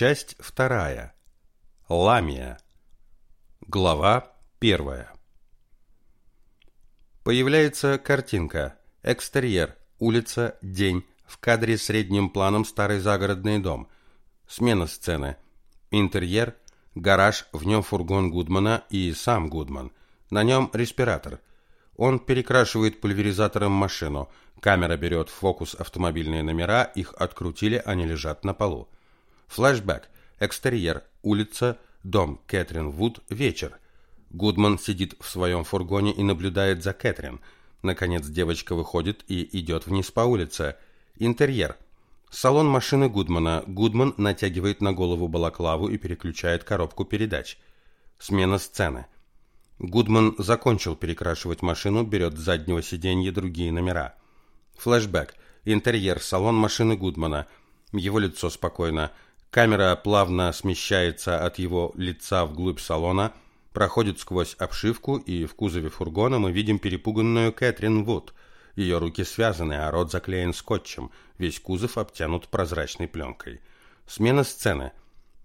Часть вторая. Ламия. Глава первая. Появляется картинка. Экстерьер. Улица. День. В кадре средним планом старый загородный дом. Смена сцены. Интерьер. Гараж, в нем фургон Гудмана и сам Гудман. На нем респиратор. Он перекрашивает пульверизатором машину. Камера берет в фокус автомобильные номера, их открутили, они лежат на полу. Флэшбэк. Экстерьер. Улица. Дом. Кэтрин Вуд. Вечер. Гудман сидит в своем фургоне и наблюдает за Кэтрин. Наконец девочка выходит и идет вниз по улице. Интерьер. Салон машины Гудмана. Гудман натягивает на голову балаклаву и переключает коробку передач. Смена сцены. Гудман закончил перекрашивать машину, берет с заднего сиденья другие номера. Флэшбэк. Интерьер. Салон машины Гудмана. Его лицо спокойно. Камера плавно смещается от его лица вглубь салона, проходит сквозь обшивку, и в кузове фургона мы видим перепуганную Кэтрин Вуд. Ее руки связаны, а рот заклеен скотчем. Весь кузов обтянут прозрачной пленкой. Смена сцены.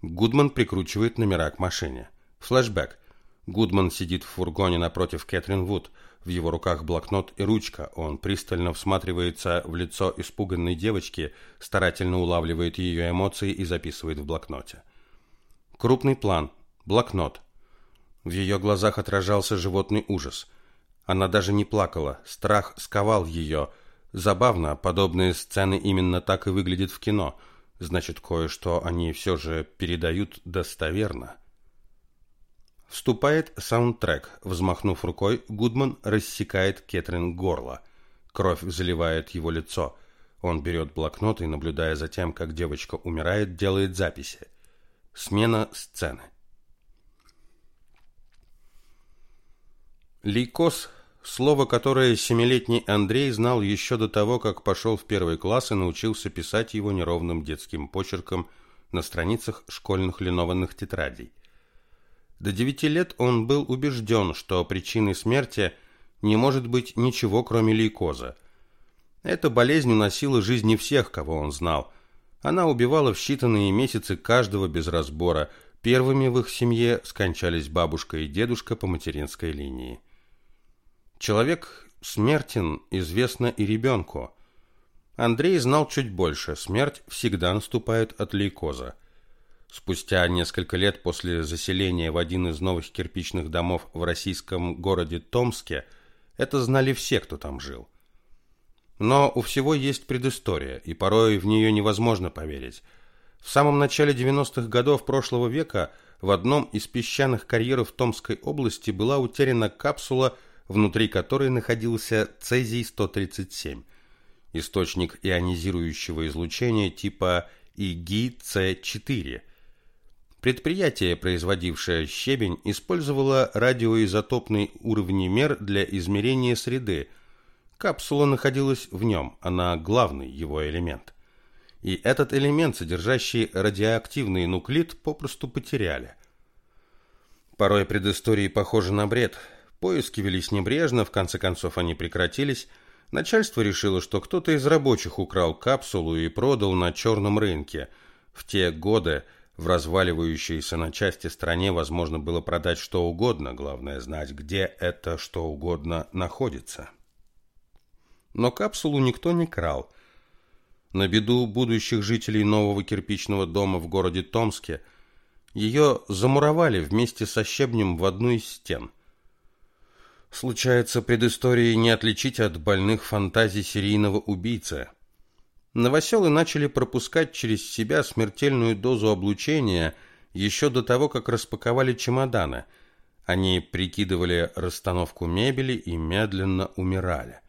Гудман прикручивает номера к машине. Флэшбэк. Гудман сидит в фургоне напротив Кэтрин Вуд. В его руках блокнот и ручка. Он пристально всматривается в лицо испуганной девочки, старательно улавливает ее эмоции и записывает в блокноте. Крупный план. Блокнот. В ее глазах отражался животный ужас. Она даже не плакала. Страх сковал ее. Забавно, подобные сцены именно так и выглядят в кино. Значит, кое-что они все же передают достоверно. Вступает саундтрек. Взмахнув рукой, Гудман рассекает Кетрин горло. Кровь заливает его лицо. Он берет блокнот и, наблюдая за тем, как девочка умирает, делает записи. Смена сцены. Лейкоз – слово, которое семилетний Андрей знал еще до того, как пошел в первый класс и научился писать его неровным детским почерком на страницах школьных линованных тетрадей – до девяти лет он был убежден, что причиной смерти не может быть ничего, кроме лейкоза. Эта болезнь уносила жизни всех, кого он знал. Она убивала в считанные месяцы каждого без разбора. Первыми в их семье скончались бабушка и дедушка по материнской линии. Человек смертен, известно и ребенку. Андрей знал чуть больше. Смерть всегда наступает от лейкоза. Спустя несколько лет после заселения в один из новых кирпичных домов в российском городе Томске это знали все, кто там жил. Но у всего есть предыстория, и порой в нее невозможно поверить. В самом начале 90-х годов прошлого века в одном из песчаных карьеров Томской области была утеряна капсула, внутри которой находился цезий-137, источник ионизирующего излучения типа ИГИ-С4 – Предприятие, производившее щебень, использовало радиоизотопный уровнемер для измерения среды. Капсула находилась в нем, она главный его элемент. И этот элемент, содержащий радиоактивный нуклид, попросту потеряли. Порой предыстории похожи на бред. Поиски велись небрежно, в конце концов они прекратились. Начальство решило, что кто-то из рабочих украл капсулу и продал на черном рынке. В те годы в разваливающейся на части стране возможно было продать что угодно, главное знать, где это что угодно находится. Но капсулу никто не крал. На беду будущих жителей нового кирпичного дома в городе Томске ее замуровали вместе со щебнем в одну из стен. Случается, предыстории не отличить от больных фантазий серийного убийцы – Новоселы начали пропускать через себя смертельную дозу облучения еще до того, как распаковали чемоданы. Они прикидывали расстановку мебели и медленно умирали.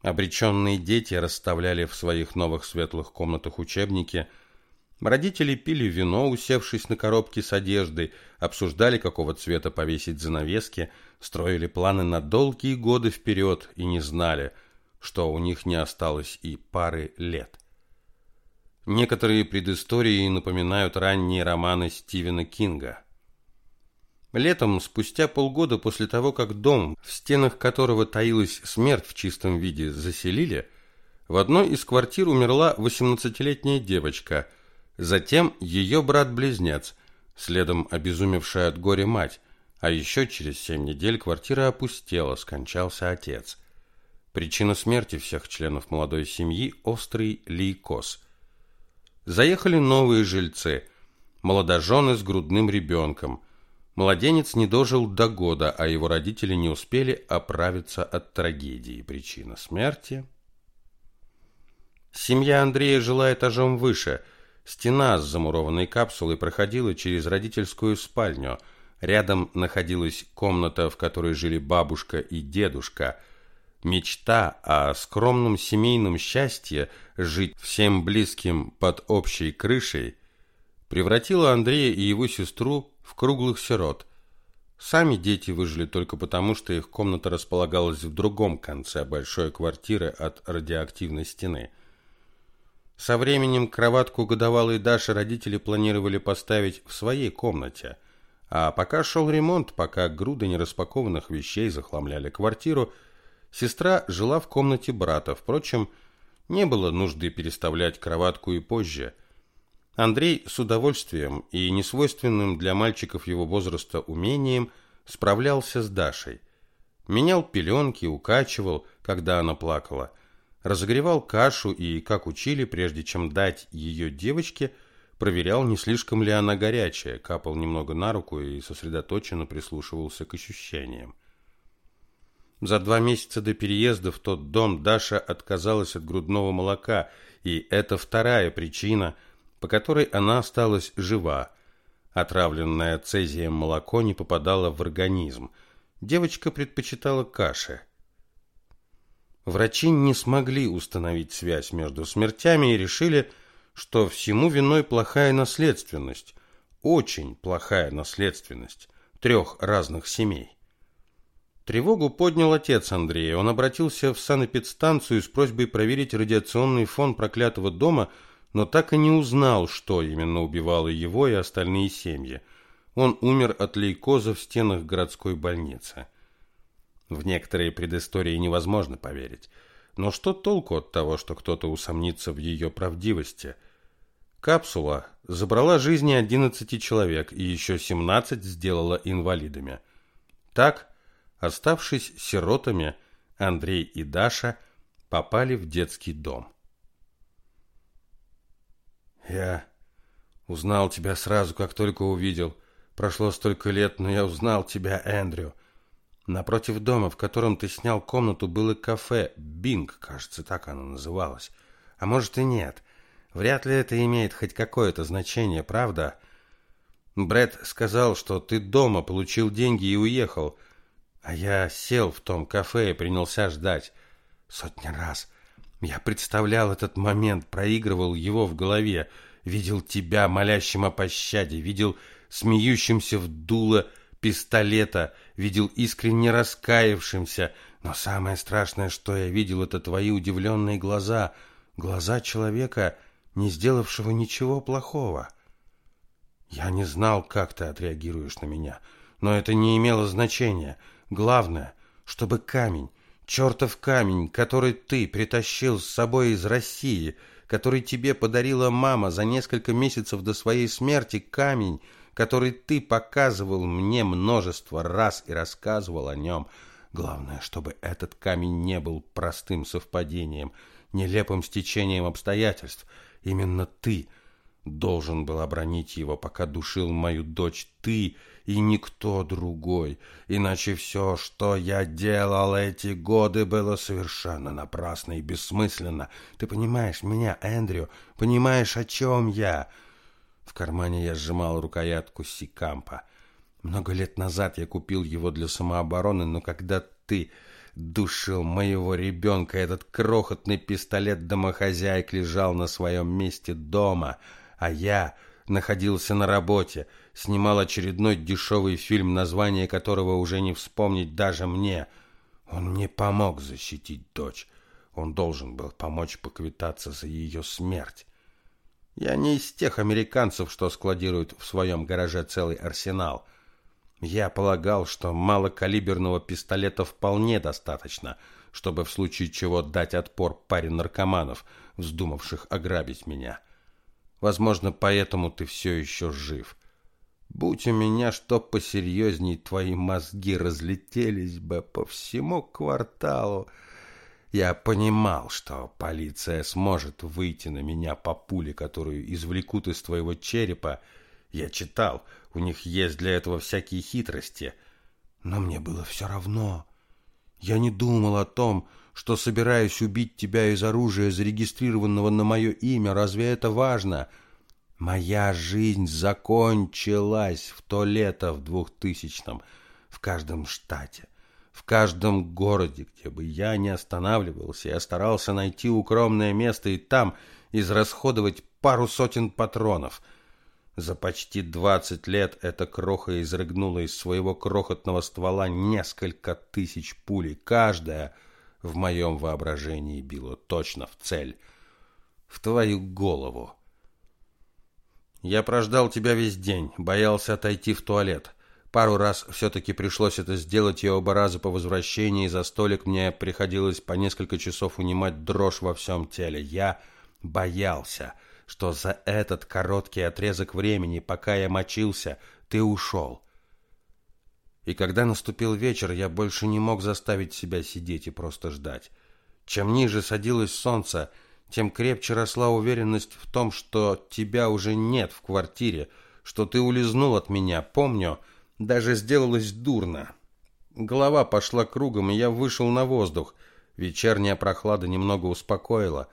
Обреченные дети расставляли в своих новых светлых комнатах учебники. Родители пили вино, усевшись на коробке с одеждой, обсуждали, какого цвета повесить занавески, строили планы на долгие годы вперед и не знали – что у них не осталось и пары лет. Некоторые предыстории напоминают ранние романы Стивена Кинга. Летом, спустя полгода после того, как дом, в стенах которого таилась смерть в чистом виде, заселили, в одной из квартир умерла 18-летняя девочка. Затем ее брат-близнец, следом обезумевшая от горя мать, а еще через семь недель квартира опустела, скончался отец. Причина смерти всех членов молодой семьи – острый лейкоз. Заехали новые жильцы, молодожены с грудным ребенком. Младенец не дожил до года, а его родители не успели оправиться от трагедии. Причина смерти – Семья Андрея жила этажом выше. Стена с замурованной капсулой проходила через родительскую спальню – Рядом находилась комната, в которой жили бабушка и дедушка. Мечта о скромном семейном счастье жить всем близким под общей крышей превратила Андрея и его сестру в круглых сирот. Сами дети выжили только потому, что их комната располагалась в другом конце большой квартиры от радиоактивной стены. Со временем кроватку годовалой Даши родители планировали поставить в своей комнате – а пока шел ремонт, пока груды нераспакованных вещей захламляли квартиру, сестра жила в комнате брата. Впрочем, не было нужды переставлять кроватку и позже. Андрей с удовольствием и несвойственным для мальчиков его возраста умением справлялся с Дашей. Менял пеленки, укачивал, когда она плакала, разогревал кашу и, как учили, прежде чем дать ее девочке – проверял, не слишком ли она горячая, капал немного на руку и сосредоточенно прислушивался к ощущениям. За два месяца до переезда в тот дом Даша отказалась от грудного молока, и это вторая причина, по которой она осталась жива. Отравленное цезием молоко не попадало в организм. Девочка предпочитала каши. Врачи не смогли установить связь между смертями и решили, что всему виной плохая наследственность, очень плохая наследственность трех разных семей. Тревогу поднял отец Андрея. Он обратился в санэпидстанцию с просьбой проверить радиационный фон проклятого дома, но так и не узнал, что именно убивало его и остальные семьи. Он умер от лейкоза в стенах городской больницы. В некоторые предыстории невозможно поверить. Но что толку от того, что кто-то усомнится в ее правдивости? Капсула забрала жизни 11 человек и еще 17 сделала инвалидами. Так, оставшись сиротами, Андрей и Даша попали в детский дом. Я узнал тебя сразу, как только увидел. Прошло столько лет, но я узнал тебя, Эндрю. Напротив дома, в котором ты снял комнату, было кафе «Бинг», кажется, так оно называлось. А может и нет. Вряд ли это имеет хоть какое-то значение, правда? Бред сказал, что ты дома получил деньги и уехал. А я сел в том кафе и принялся ждать. Сотни раз. Я представлял этот момент, проигрывал его в голове. Видел тебя, молящим о пощаде, видел смеющимся в дуло пистолета, видел искренне раскаявшимся, но самое страшное, что я видел, это твои удивленные глаза, глаза человека, не сделавшего ничего плохого. Я не знал, как ты отреагируешь на меня, но это не имело значения. Главное, чтобы камень, чертов камень, который ты притащил с собой из России, который тебе подарила мама за несколько месяцев до своей смерти, камень — который ты показывал мне множество раз и рассказывал о нем. Главное, чтобы этот камень не был простым совпадением, нелепым стечением обстоятельств. Именно ты должен был обронить его, пока душил мою дочь ты и никто другой. Иначе все, что я делал эти годы, было совершенно напрасно и бессмысленно. Ты понимаешь меня, Эндрю? Понимаешь, о чем я?» В кармане я сжимал рукоятку Сикампа. Много лет назад я купил его для самообороны, но когда ты душил моего ребенка, этот крохотный пистолет-домохозяйк лежал на своем месте дома, а я находился на работе, снимал очередной дешевый фильм, название которого уже не вспомнить даже мне. Он не помог защитить дочь. Он должен был помочь поквитаться за ее смерть. Я не из тех американцев, что складируют в своем гараже целый арсенал. Я полагал, что малокалиберного пистолета вполне достаточно, чтобы в случае чего дать отпор паре наркоманов, вздумавших ограбить меня. Возможно, поэтому ты все еще жив. Будь у меня что посерьезней, твои мозги разлетелись бы по всему кварталу. Я понимал, что полиция сможет выйти на меня по пуле, которую извлекут из твоего черепа. Я читал, у них есть для этого всякие хитрости. Но мне было все равно. Я не думал о том, что собираюсь убить тебя из оружия, зарегистрированного на мое имя. Разве это важно? Моя жизнь закончилась в то лето в двухтысячном, в каждом штате. В каждом городе, где бы я ни останавливался, я старался найти укромное место и там израсходовать пару сотен патронов. За почти двадцать лет эта кроха изрыгнула из своего крохотного ствола несколько тысяч пулей. Каждая в моем воображении била точно в цель. В твою голову. Я прождал тебя весь день, боялся отойти в туалет. Пару раз все-таки пришлось это сделать, и оба раза по возвращении за столик мне приходилось по несколько часов унимать дрожь во всем теле. Я боялся, что за этот короткий отрезок времени, пока я мочился, ты ушел. И когда наступил вечер, я больше не мог заставить себя сидеть и просто ждать. Чем ниже садилось солнце, тем крепче росла уверенность в том, что тебя уже нет в квартире, что ты улизнул от меня. Помню, даже сделалось дурно. Голова пошла кругом, и я вышел на воздух. Вечерняя прохлада немного успокоила.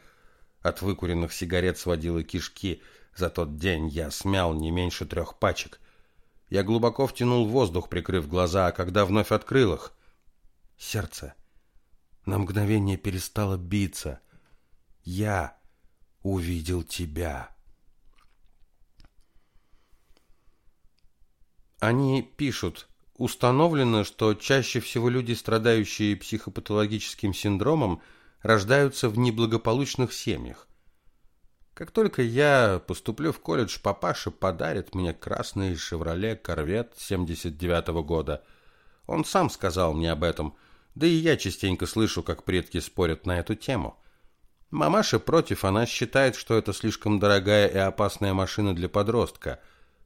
От выкуренных сигарет сводила кишки. За тот день я смял не меньше трех пачек. Я глубоко втянул воздух, прикрыв глаза, а когда вновь открыл их, сердце на мгновение перестало биться. Я увидел тебя. Они пишут, установлено, что чаще всего люди, страдающие психопатологическим синдромом, рождаются в неблагополучных семьях. Как только я поступлю в колледж, папаша подарит мне красный «Шевроле Корвет» 79 -го года. Он сам сказал мне об этом, да и я частенько слышу, как предки спорят на эту тему. Мамаша против, она считает, что это слишком дорогая и опасная машина для подростка.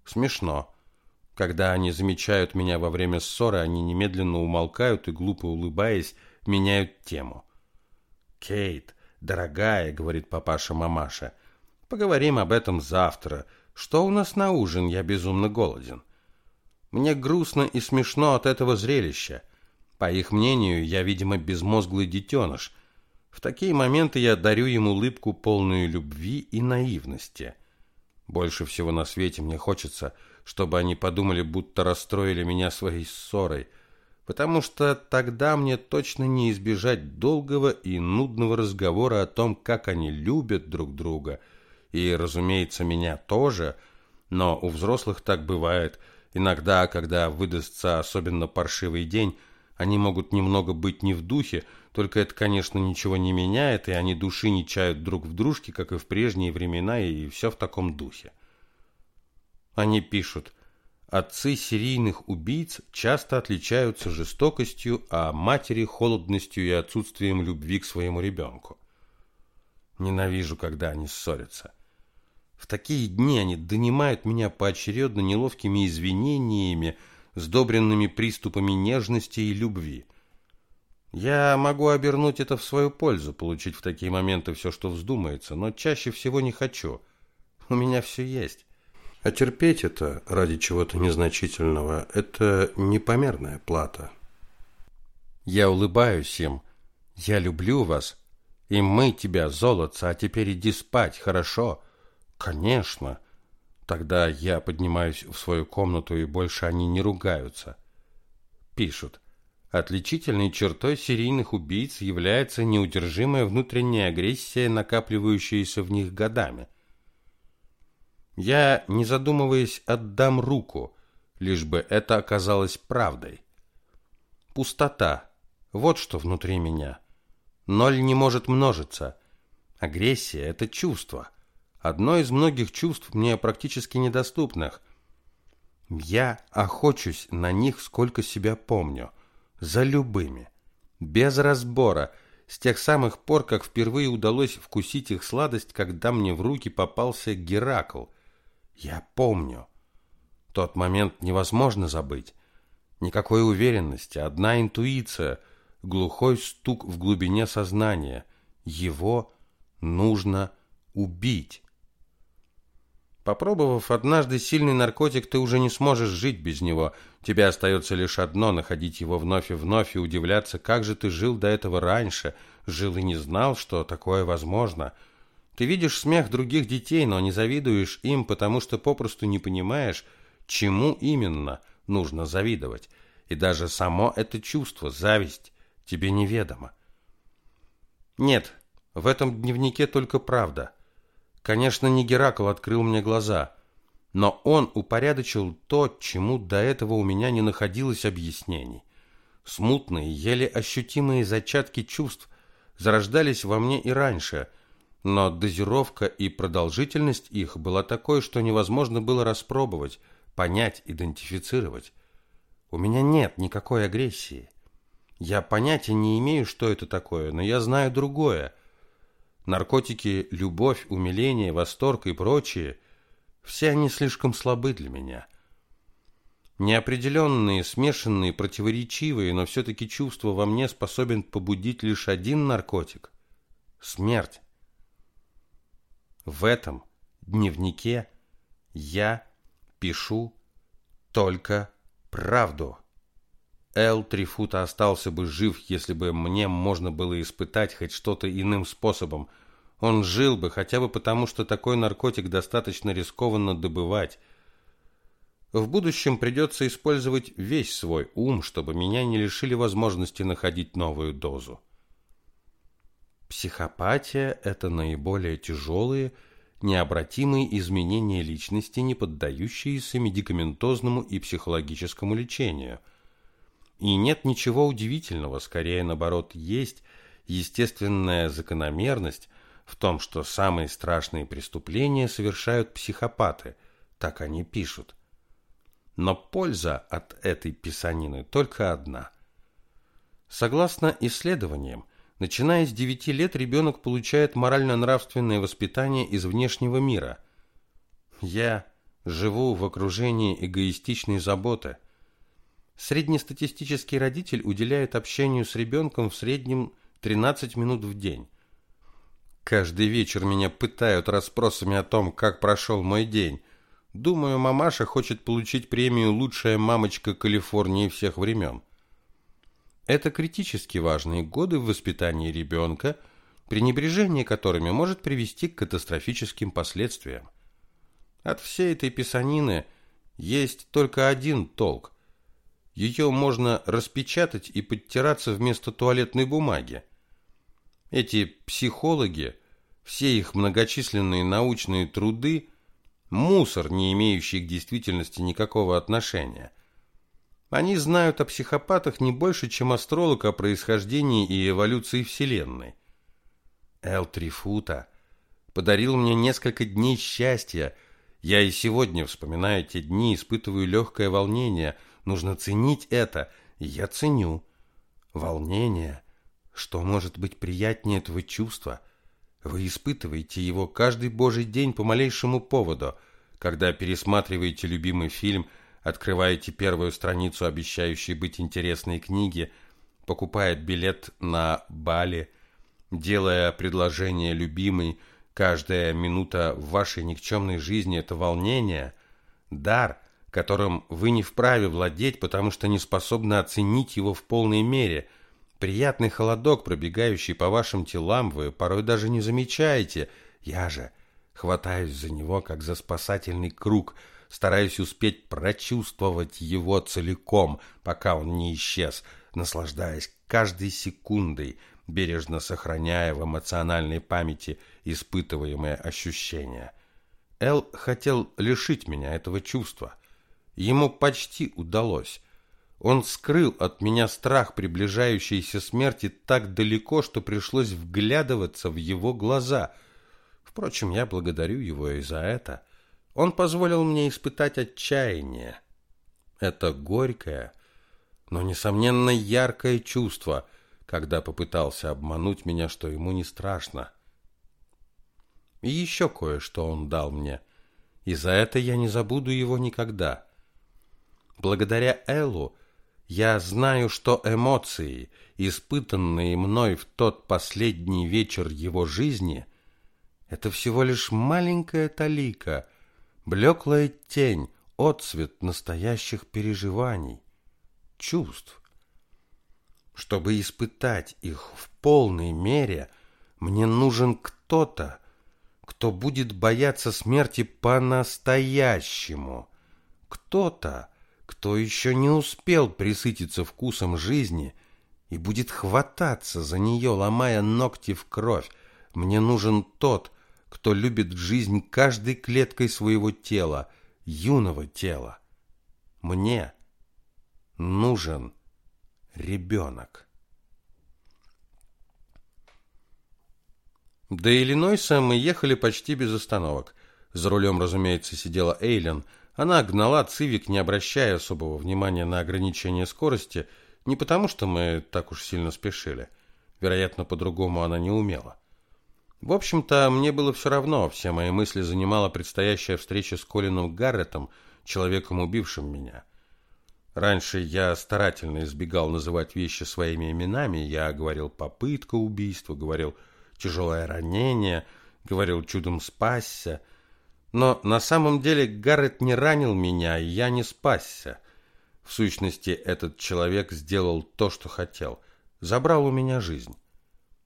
Смешно. Когда они замечают меня во время ссоры, они немедленно умолкают и, глупо улыбаясь, меняют тему. «Кейт, дорогая», — говорит папаша-мамаша, — «поговорим об этом завтра. Что у нас на ужин? Я безумно голоден». Мне грустно и смешно от этого зрелища. По их мнению, я, видимо, безмозглый детеныш. В такие моменты я дарю им улыбку, полную любви и наивности. Больше всего на свете мне хочется — чтобы они подумали, будто расстроили меня своей ссорой, потому что тогда мне точно не избежать долгого и нудного разговора о том, как они любят друг друга, и, разумеется, меня тоже, но у взрослых так бывает. Иногда, когда выдастся особенно паршивый день, они могут немного быть не в духе, только это, конечно, ничего не меняет, и они души не чают друг в дружке, как и в прежние времена, и все в таком духе. Они пишут, отцы серийных убийц часто отличаются жестокостью, а матери холодностью и отсутствием любви к своему ребенку. Ненавижу, когда они ссорятся. В такие дни они донимают меня поочередно неловкими извинениями, сдобренными приступами нежности и любви. Я могу обернуть это в свою пользу, получить в такие моменты все, что вздумается, но чаще всего не хочу. У меня все есть. А терпеть это ради чего-то незначительного – это непомерная плата. Я улыбаюсь им. Я люблю вас. И мы тебя, золотца, а теперь иди спать, хорошо? Конечно. Тогда я поднимаюсь в свою комнату, и больше они не ругаются. Пишут. Отличительной чертой серийных убийц является неудержимая внутренняя агрессия, накапливающаяся в них годами – я, не задумываясь, отдам руку, лишь бы это оказалось правдой. Пустота. Вот что внутри меня. Ноль не может множиться. Агрессия – это чувство. Одно из многих чувств мне практически недоступных. Я охочусь на них, сколько себя помню. За любыми. Без разбора. с тех самых пор, как впервые удалось вкусить их сладость, когда мне в руки попался Геракл. Я помню. Тот момент невозможно забыть. Никакой уверенности, одна интуиция, глухой стук в глубине сознания. Его нужно убить. Попробовав однажды сильный наркотик, ты уже не сможешь жить без него. Тебе остается лишь одно – находить его вновь и вновь и удивляться, как же ты жил до этого раньше, жил и не знал, что такое возможно. Ты видишь смех других детей, но не завидуешь им, потому что попросту не понимаешь, чему именно нужно завидовать. И даже само это чувство, зависть, тебе неведомо. Нет, в этом дневнике только правда. Конечно, не Геракл открыл мне глаза, но он упорядочил то, чему до этого у меня не находилось объяснений. Смутные, еле ощутимые зачатки чувств зарождались во мне и раньше, но дозировка и продолжительность их была такой, что невозможно было распробовать, понять, идентифицировать. У меня нет никакой агрессии. Я понятия не имею, что это такое, но я знаю другое – Наркотики, любовь, умиление, восторг и прочие – все они слишком слабы для меня. Неопределенные, смешанные, противоречивые, но все-таки чувства во мне способен побудить лишь один наркотик – смерть. В этом дневнике я пишу только правду. Эл Трифута остался бы жив, если бы мне можно было испытать хоть что-то иным способом. Он жил бы, хотя бы потому, что такой наркотик достаточно рискованно добывать. В будущем придется использовать весь свой ум, чтобы меня не лишили возможности находить новую дозу. Психопатия – это наиболее тяжелые, необратимые изменения личности, не поддающиеся медикаментозному и психологическому лечению – и нет ничего удивительного, скорее наоборот, есть естественная закономерность в том, что самые страшные преступления совершают психопаты, так они пишут. Но польза от этой писанины только одна. Согласно исследованиям, начиная с 9 лет ребенок получает морально-нравственное воспитание из внешнего мира. Я живу в окружении эгоистичной заботы – Среднестатистический родитель уделяет общению с ребенком в среднем 13 минут в день. Каждый вечер меня пытают расспросами о том, как прошел мой день. Думаю, мамаша хочет получить премию «Лучшая мамочка Калифорнии всех времен». Это критически важные годы в воспитании ребенка, пренебрежение которыми может привести к катастрофическим последствиям. От всей этой писанины есть только один толк ее можно распечатать и подтираться вместо туалетной бумаги. Эти психологи, все их многочисленные научные труды – мусор, не имеющий к действительности никакого отношения. Они знают о психопатах не больше, чем астролог о происхождении и эволюции Вселенной. Эл Трифута подарил мне несколько дней счастья. Я и сегодня, вспоминая те дни, испытываю легкое волнение – Нужно ценить это, я ценю. Волнение. Что может быть приятнее этого чувства? Вы испытываете его каждый божий день по малейшему поводу, когда пересматриваете любимый фильм, открываете первую страницу обещающей быть интересной книги, покупает билет на Бали, делая предложение любимой, каждая минута в вашей никчемной жизни – это волнение, дар – которым вы не вправе владеть, потому что не способны оценить его в полной мере. Приятный холодок, пробегающий по вашим телам, вы порой даже не замечаете. Я же хватаюсь за него, как за спасательный круг, стараюсь успеть прочувствовать его целиком, пока он не исчез, наслаждаясь каждой секундой, бережно сохраняя в эмоциональной памяти испытываемые ощущения. Эл хотел лишить меня этого чувства – Ему почти удалось. Он скрыл от меня страх приближающейся смерти так далеко, что пришлось вглядываться в его глаза. Впрочем, я благодарю его и за это. Он позволил мне испытать отчаяние. Это горькое, но, несомненно, яркое чувство, когда попытался обмануть меня, что ему не страшно. И еще кое-что он дал мне, и за это я не забуду его никогда. Благодаря Эллу я знаю, что эмоции, испытанные мной в тот последний вечер его жизни, это всего лишь маленькая талика, блеклая тень, отцвет настоящих переживаний, чувств. Чтобы испытать их в полной мере, мне нужен кто-то, кто будет бояться смерти по-настоящему. Кто-то, кто еще не успел присытиться вкусом жизни и будет хвататься за нее, ломая ногти в кровь. Мне нужен тот, кто любит жизнь каждой клеткой своего тела, юного тела. Мне нужен ребенок. До Иллинойса мы ехали почти без остановок. За рулем, разумеется, сидела Эйлен. Она гнала Цивик, не обращая особого внимания на ограничение скорости, не потому что мы так уж сильно спешили. Вероятно, по-другому она не умела. В общем-то, мне было все равно, все мои мысли занимала предстоящая встреча с Колином Гарретом, человеком, убившим меня. Раньше я старательно избегал называть вещи своими именами, я говорил «попытка убийства», говорил «тяжелое ранение», говорил «чудом спасся». Но на самом деле Гаррет не ранил меня, и я не спасся. В сущности, этот человек сделал то, что хотел. Забрал у меня жизнь.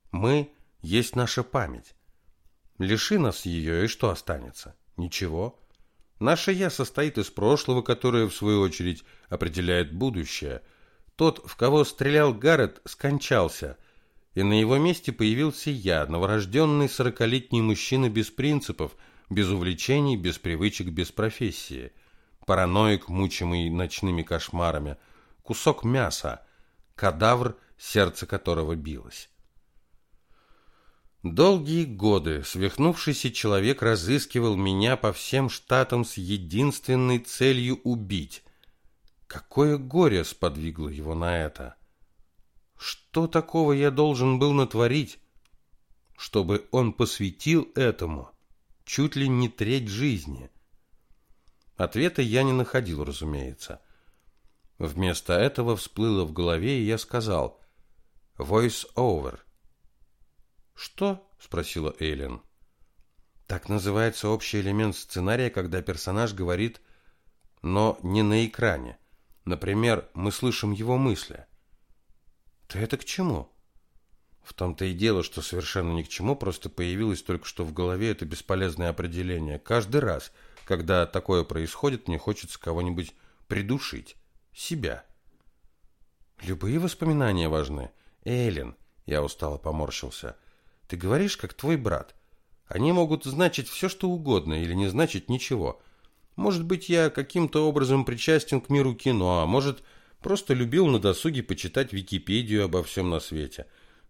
Мы есть наша память. Лиши нас ее, и что останется? Ничего. Наше «я» состоит из прошлого, которое, в свою очередь, определяет будущее. Тот, в кого стрелял Гаррет, скончался, и на его месте появился я, новорожденный сорокалетний мужчина без принципов, без увлечений, без привычек, без профессии. Параноик, мучимый ночными кошмарами, кусок мяса, кадавр, сердце которого билось. Долгие годы свихнувшийся человек разыскивал меня по всем штатам с единственной целью убить. Какое горе сподвигло его на это? Что такого я должен был натворить, чтобы он посвятил этому чуть ли не треть жизни? Ответа я не находил, разумеется. Вместо этого всплыло в голове, и я сказал «Voice over». «Что?» – спросила Эйлин. «Так называется общий элемент сценария, когда персонаж говорит, но не на экране. Например, мы слышим его мысли». «Ты это к чему?» В том-то и дело, что совершенно ни к чему, просто появилось только что в голове это бесполезное определение. Каждый раз, когда такое происходит, мне хочется кого-нибудь придушить. Себя. Любые воспоминания важны. Эйлин, я устало поморщился, — ты говоришь, как твой брат. Они могут значить все, что угодно, или не значить ничего. Может быть, я каким-то образом причастен к миру кино, а может, просто любил на досуге почитать Википедию обо всем на свете.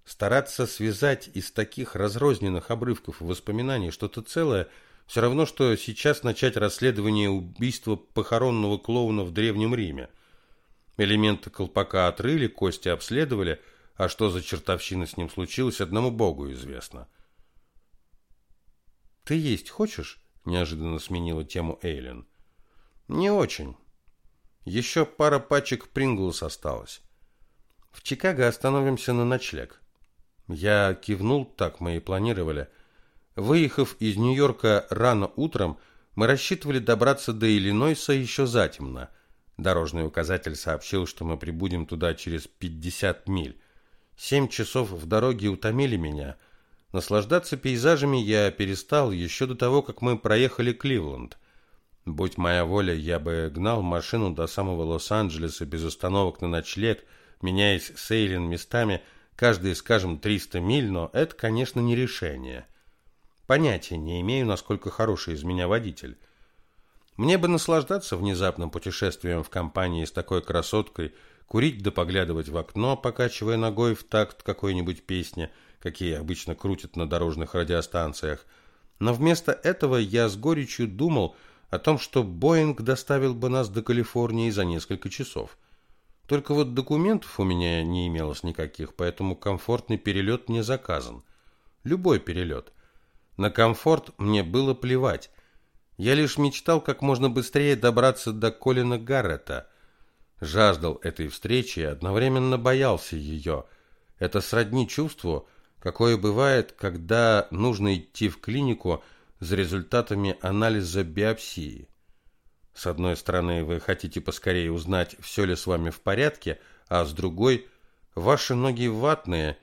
Стараться связать из таких разрозненных обрывков воспоминаний что-то целое, все равно, что сейчас начать расследование убийства похоронного клоуна в Древнем Риме. Элементы колпака отрыли, кости обследовали – а что за чертовщина с ним случилось, одному богу известно. «Ты есть хочешь?» – неожиданно сменила тему Эйлин. «Не очень. Еще пара пачек Принглс осталось. В Чикаго остановимся на ночлег». Я кивнул, так мы и планировали. Выехав из Нью-Йорка рано утром, мы рассчитывали добраться до Иллинойса еще затемно. Дорожный указатель сообщил, что мы прибудем туда через 50 миль. Семь часов в дороге утомили меня. Наслаждаться пейзажами я перестал еще до того, как мы проехали Кливленд. Будь моя воля, я бы гнал машину до самого Лос-Анджелеса без остановок на ночлег, меняясь с Эйлин местами, каждые, скажем, 300 миль, но это, конечно, не решение. Понятия не имею, насколько хороший из меня водитель. Мне бы наслаждаться внезапным путешествием в компании с такой красоткой – курить да поглядывать в окно, покачивая ногой в такт какой-нибудь песни, какие обычно крутят на дорожных радиостанциях. Но вместо этого я с горечью думал о том, что Боинг доставил бы нас до Калифорнии за несколько часов. Только вот документов у меня не имелось никаких, поэтому комфортный перелет не заказан. Любой перелет. На комфорт мне было плевать. Я лишь мечтал как можно быстрее добраться до Колина Гаррета. Жаждал этой встречи и одновременно боялся ее. Это сродни чувству, какое бывает, когда нужно идти в клинику за результатами анализа биопсии. С одной стороны, вы хотите поскорее узнать, все ли с вами в порядке, а с другой, ваши ноги ватные,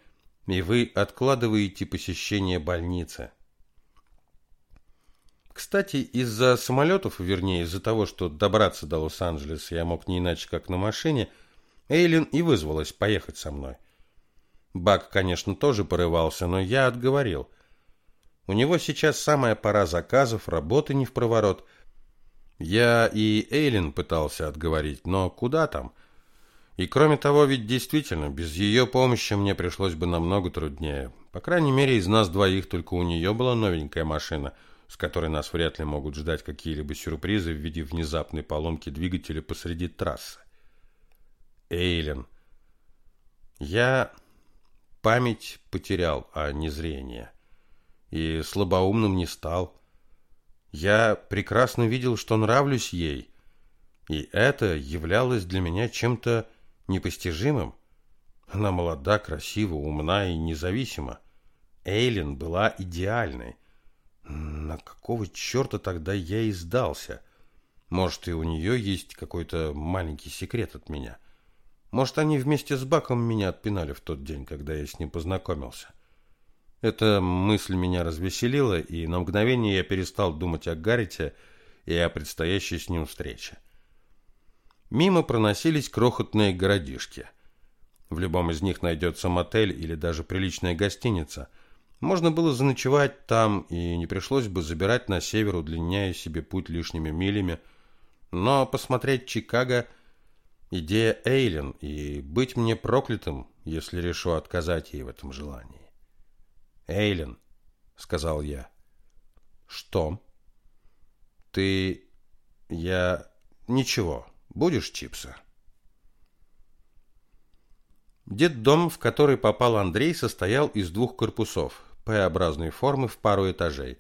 и вы откладываете посещение больницы. Кстати, из-за самолетов, вернее, из-за того, что добраться до Лос-Анджелеса я мог не иначе, как на машине, Эйлин и вызвалась поехать со мной. Бак, конечно, тоже порывался, но я отговорил. У него сейчас самая пора заказов, работы не в проворот – я и Эйлин пытался отговорить, но куда там? И кроме того, ведь действительно, без ее помощи мне пришлось бы намного труднее. По крайней мере, из нас двоих только у нее была новенькая машина, с которой нас вряд ли могут ждать какие-либо сюрпризы в виде внезапной поломки двигателя посреди трассы. Эйлин. Я память потерял, а не зрение. И слабоумным не стал. Я прекрасно видел, что нравлюсь ей, и это являлось для меня чем-то непостижимым. Она молода, красива, умна и независима. Эйлин была идеальной. На какого черта тогда я и сдался? Может, и у нее есть какой-то маленький секрет от меня. Может, они вместе с Баком меня отпинали в тот день, когда я с ним познакомился. Эта мысль меня развеселила, и на мгновение я перестал думать о Гаррите и о предстоящей с ним встрече. Мимо проносились крохотные городишки. В любом из них найдется мотель или даже приличная гостиница. Можно было заночевать там, и не пришлось бы забирать на север, удлиняя себе путь лишними милями. Но посмотреть Чикаго – идея Эйлен, и быть мне проклятым, если решу отказать ей в этом желании. Эйлен, сказал я. Что? Ты... Я... Ничего. Будешь чипсы? Детдом, в который попал Андрей, состоял из двух корпусов, П-образной формы в пару этажей.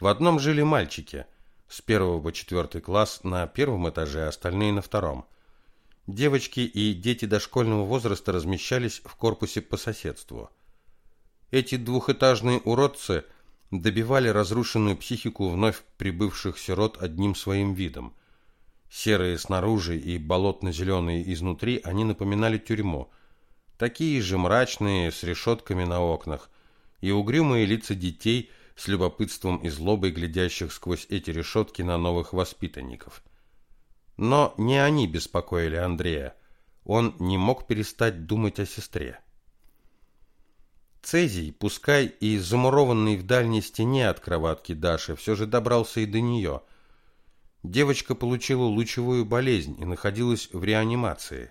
В одном жили мальчики, с первого по четвертый класс на первом этаже, остальные на втором. Девочки и дети дошкольного возраста размещались в корпусе по соседству. Эти двухэтажные уродцы добивали разрушенную психику вновь прибывших сирот одним своим видом. Серые снаружи и болотно-зеленые изнутри они напоминали тюрьму. Такие же мрачные, с решетками на окнах, и угрюмые лица детей с любопытством и злобой, глядящих сквозь эти решетки на новых воспитанников. Но не они беспокоили Андрея. Он не мог перестать думать о сестре. Цезий, пускай и замурованный в дальней стене от кроватки Даши, все же добрался и до нее. Девочка получила лучевую болезнь и находилась в реанимации.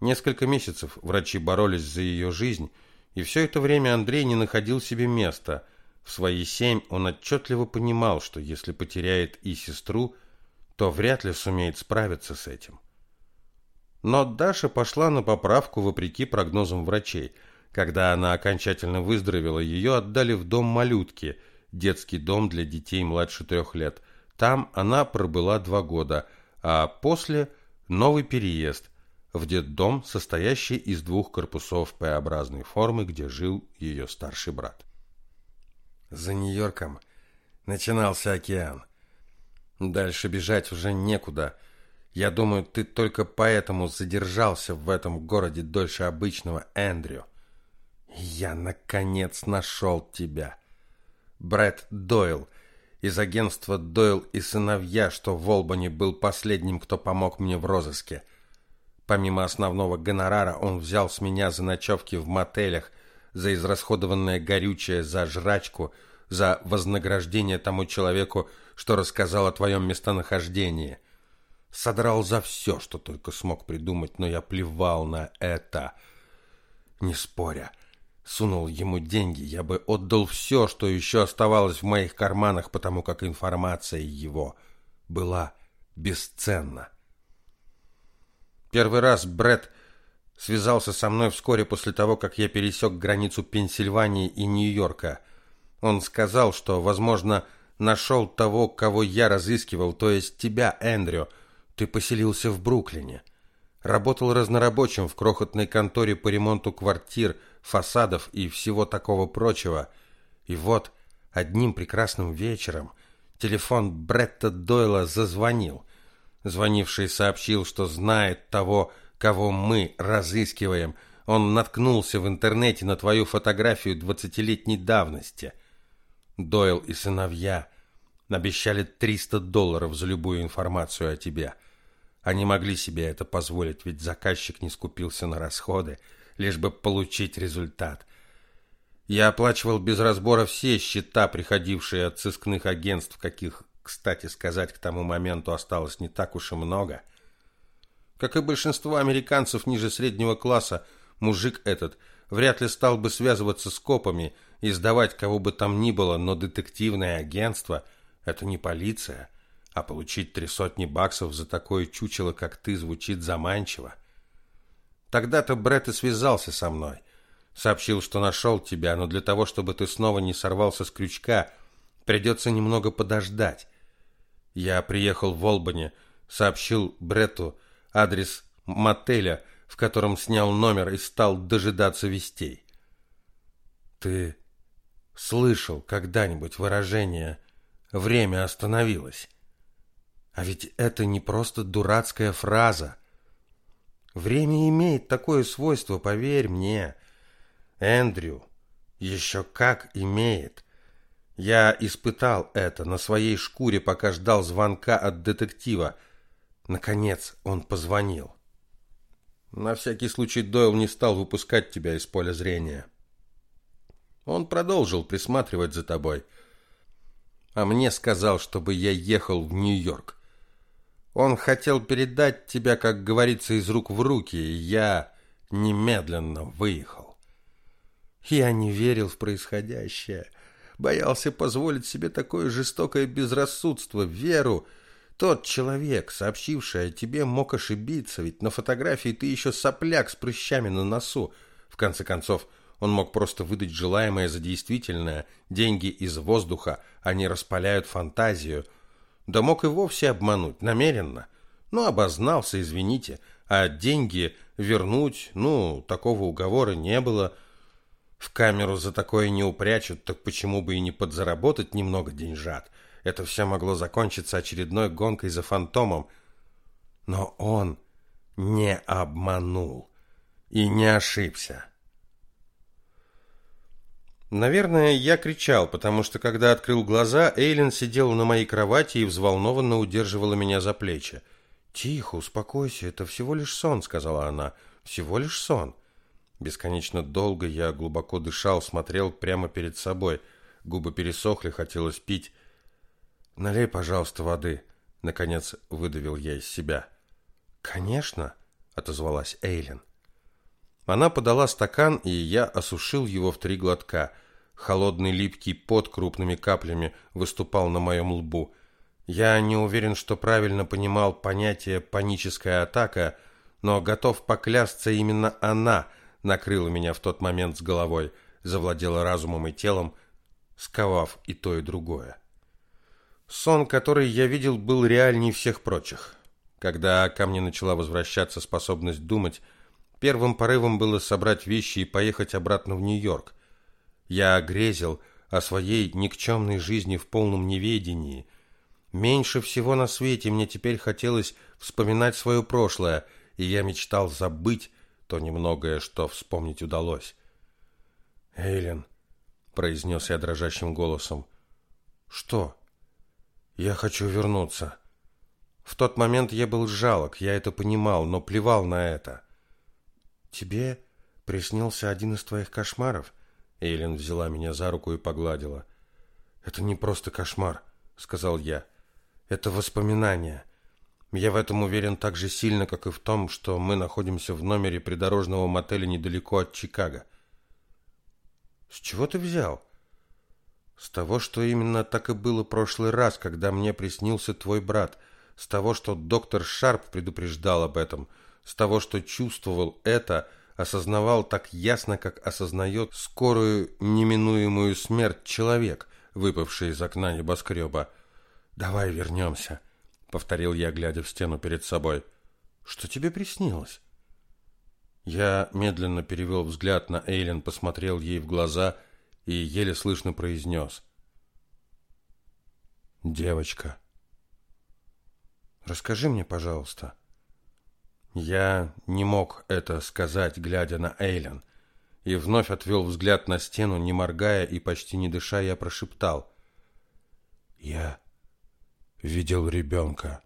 Несколько месяцев врачи боролись за ее жизнь, и все это время Андрей не находил себе места. В свои семь он отчетливо понимал, что если потеряет и сестру, то вряд ли сумеет справиться с этим. Но Даша пошла на поправку вопреки прогнозам врачей – когда она окончательно выздоровела, ее отдали в дом малютки, детский дом для детей младше трех лет. Там она пробыла два года, а после новый переезд в детдом, состоящий из двух корпусов П-образной формы, где жил ее старший брат. За Нью-Йорком начинался океан. Дальше бежать уже некуда. Я думаю, ты только поэтому задержался в этом городе дольше обычного, Эндрю. Я, наконец, нашел тебя. Брэд Дойл из агентства Дойл и сыновья, что в Олбани был последним, кто помог мне в розыске. Помимо основного гонорара, он взял с меня за ночевки в мотелях, за израсходованное горючее, за жрачку, за вознаграждение тому человеку, что рассказал о твоем местонахождении. Содрал за все, что только смог придумать, но я плевал на это, не споря сунул ему деньги, я бы отдал все, что еще оставалось в моих карманах, потому как информация его была бесценна. Первый раз Бред связался со мной вскоре после того, как я пересек границу Пенсильвании и Нью-Йорка. Он сказал, что, возможно, нашел того, кого я разыскивал, то есть тебя, Эндрю. Ты поселился в Бруклине. Работал разнорабочим в крохотной конторе по ремонту квартир, фасадов и всего такого прочего. И вот, одним прекрасным вечером телефон Бретта Дойла зазвонил. Звонивший сообщил, что знает того, кого мы разыскиваем. Он наткнулся в интернете на твою фотографию двадцатилетней давности. Дойл и сыновья обещали 300 долларов за любую информацию о тебе. Они могли себе это позволить, ведь заказчик не скупился на расходы, лишь бы получить результат. Я оплачивал без разбора все счета, приходившие от сыскных агентств, каких, кстати сказать, к тому моменту осталось не так уж и много. Как и большинство американцев ниже среднего класса, мужик этот вряд ли стал бы связываться с копами и сдавать кого бы там ни было, но детективное агентство – это не полиция, а получить три сотни баксов за такое чучело, как ты, звучит заманчиво. Тогда-то Бретт и связался со мной. Сообщил, что нашел тебя, но для того, чтобы ты снова не сорвался с крючка, придется немного подождать. Я приехал в Олбани, сообщил Бретту адрес мотеля, в котором снял номер и стал дожидаться вестей. Ты слышал когда-нибудь выражение «время остановилось»? А ведь это не просто дурацкая фраза. Время имеет такое свойство, поверь мне. Эндрю, еще как имеет. Я испытал это на своей шкуре, пока ждал звонка от детектива. Наконец он позвонил. На всякий случай Дойл не стал выпускать тебя из поля зрения. Он продолжил присматривать за тобой. А мне сказал, чтобы я ехал в Нью-Йорк. Он хотел передать тебя, как говорится, из рук в руки, и я немедленно выехал. Я не верил в происходящее, боялся позволить себе такое жестокое безрассудство, веру. Тот человек, сообщивший о тебе, мог ошибиться, ведь на фотографии ты еще сопляк с прыщами на носу. В конце концов, он мог просто выдать желаемое за действительное. Деньги из воздуха, они распаляют фантазию – да мог и вовсе обмануть, намеренно. Ну, обознался, извините. А деньги вернуть, ну, такого уговора не было. В камеру за такое не упрячут, так почему бы и не подзаработать немного деньжат? Это все могло закончиться очередной гонкой за фантомом. Но он не обманул и не ошибся. Наверное, я кричал, потому что когда открыл глаза, Эйлин сидела на моей кровати и взволнованно удерживала меня за плечи. «Тихо, успокойся, это всего лишь сон», — сказала она. «Всего лишь сон». Бесконечно долго я глубоко дышал, смотрел прямо перед собой. Губы пересохли, хотелось пить. «Налей, пожалуйста, воды», — наконец выдавил я из себя. «Конечно», — отозвалась Эйлин. Она подала стакан, и я осушил его в три глотка. Холодный липкий пот крупными каплями выступал на моем лбу. Я не уверен, что правильно понимал понятие «паническая атака», но готов поклясться, именно она накрыла меня в тот момент с головой, завладела разумом и телом, сковав и то, и другое. Сон, который я видел, был реальней всех прочих. Когда ко мне начала возвращаться способность думать, первым порывом было собрать вещи и поехать обратно в Нью-Йорк. Я грезил о своей никчемной жизни в полном неведении. Меньше всего на свете мне теперь хотелось вспоминать свое прошлое, и я мечтал забыть то немногое, что вспомнить удалось. «Эйлен», — произнес я дрожащим голосом, — «что?» «Я хочу вернуться». В тот момент я был жалок, я это понимал, но плевал на это. «Тебе приснился один из твоих кошмаров?» Эйлин взяла меня за руку и погладила. «Это не просто кошмар», — сказал я. «Это воспоминания. Я в этом уверен так же сильно, как и в том, что мы находимся в номере придорожного мотеля недалеко от Чикаго». «С чего ты взял?» «С того, что именно так и было прошлый раз, когда мне приснился твой брат. С того, что доктор Шарп предупреждал об этом. С того, что чувствовал это...» осознавал так ясно, как осознает скорую неминуемую смерть человек, выпавший из окна небоскреба. «Давай вернемся», — повторил я, глядя в стену перед собой. «Что тебе приснилось?» Я медленно перевел взгляд на Эйлен, посмотрел ей в глаза и еле слышно произнес. «Девочка, расскажи мне, пожалуйста». Я не мог это сказать, глядя на Эйлен, и вновь отвел взгляд на стену, не моргая и почти не дыша, я прошептал. «Я видел ребенка,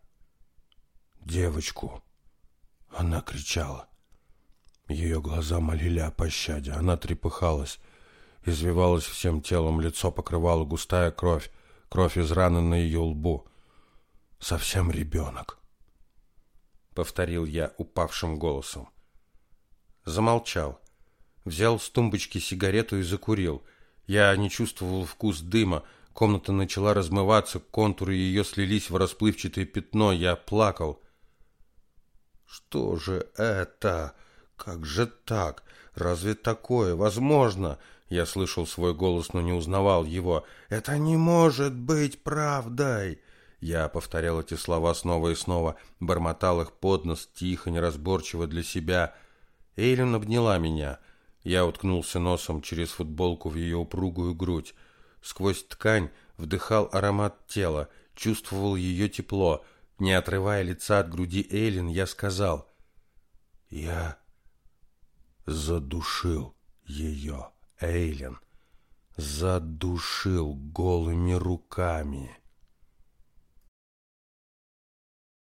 девочку». Она кричала. Ее глаза молили о пощаде. Она трепыхалась, извивалась всем телом, лицо покрывала густая кровь, кровь из раны на ее лбу. Совсем ребенок. Повторил я упавшим голосом. Замолчал. Взял с тумбочки сигарету и закурил. Я не чувствовал вкус дыма. Комната начала размываться, контуры ее слились в расплывчатое пятно. Я плакал. «Что же это?» Как же так? Разве такое возможно? Я слышал свой голос, но не узнавал его. Это не может быть правдой. Я повторял эти слова снова и снова, бормотал их под нос, тихо, неразборчиво для себя. Эйлин обняла меня. Я уткнулся носом через футболку в ее упругую грудь. Сквозь ткань вдыхал аромат тела, чувствовал ее тепло. Не отрывая лица от груди Эйлин, я сказал: "Я задушил ее, Эйлен, задушил голыми руками.